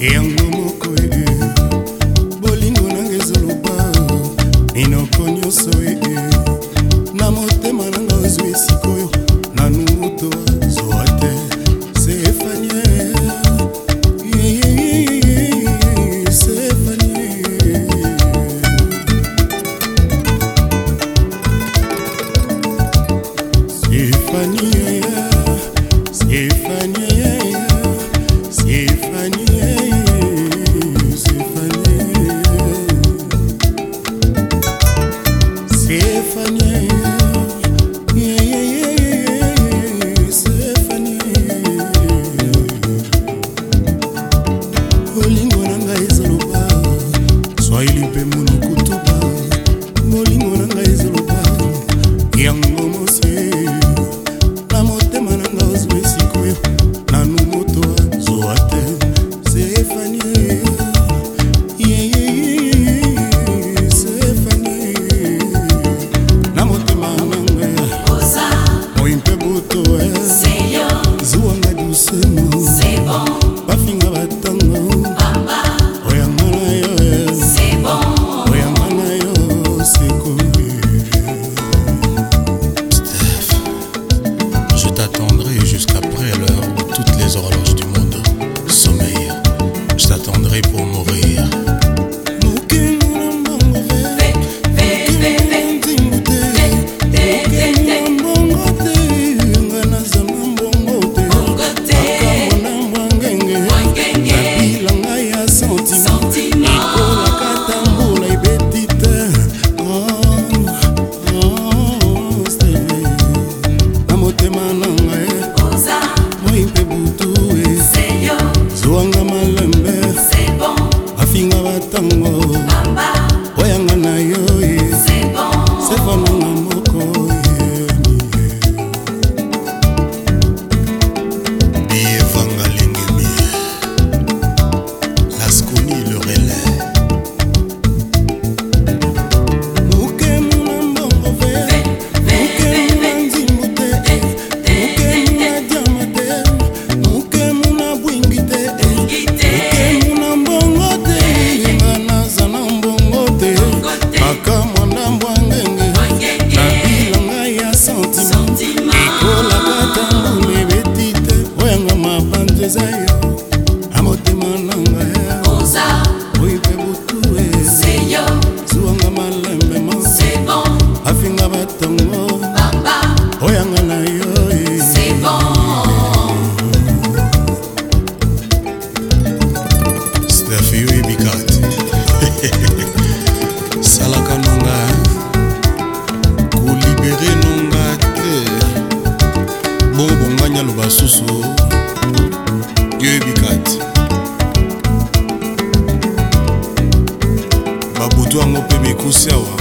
in yeah. t'attendrai jusqu'après l'heure où toutes les horloges du monde sommeillent. Je t'attendrai pour mourir. motema na desenho yoyebika te babutu yango mpe mikusi awa